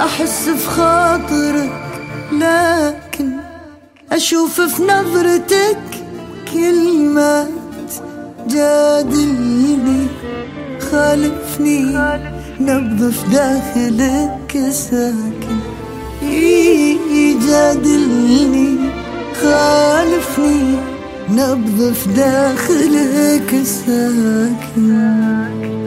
أحس في خاطرك لكن أشوف في نظرتك كلمات جادلني خالفني نبض في داخلك ساكن. يجادلني خالفني نبض في داخلك ساكن.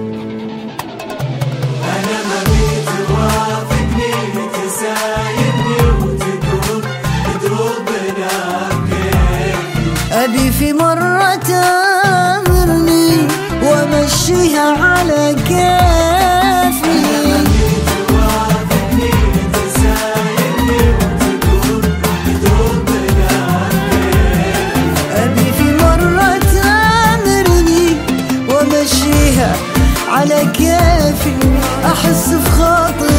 كيفي أحس في خاطري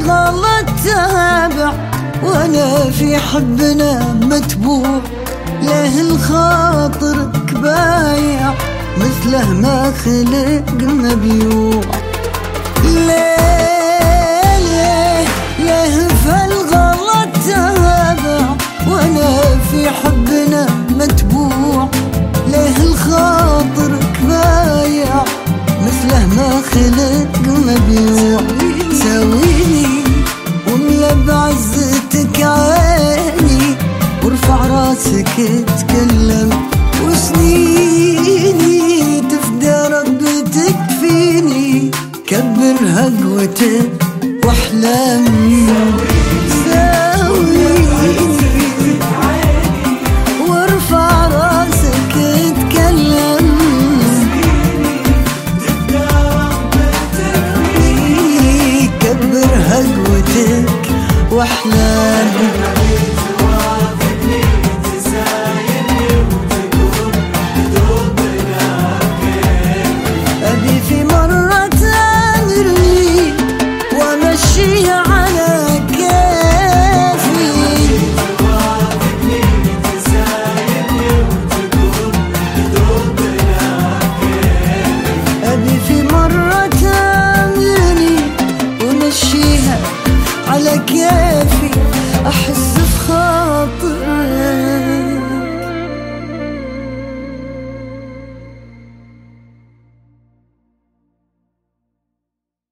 في هالغلط تابع وأنا في حبنا متبوع. له الخاطرك بايع مثله ما خلق مبيوع تابع في حبنا متبوع. مثله ما خلق مبيوع راسك اتكلم وسنيني تفدى رغبتك فيني كبر هقوتك واحلامي. لك يافي أحس في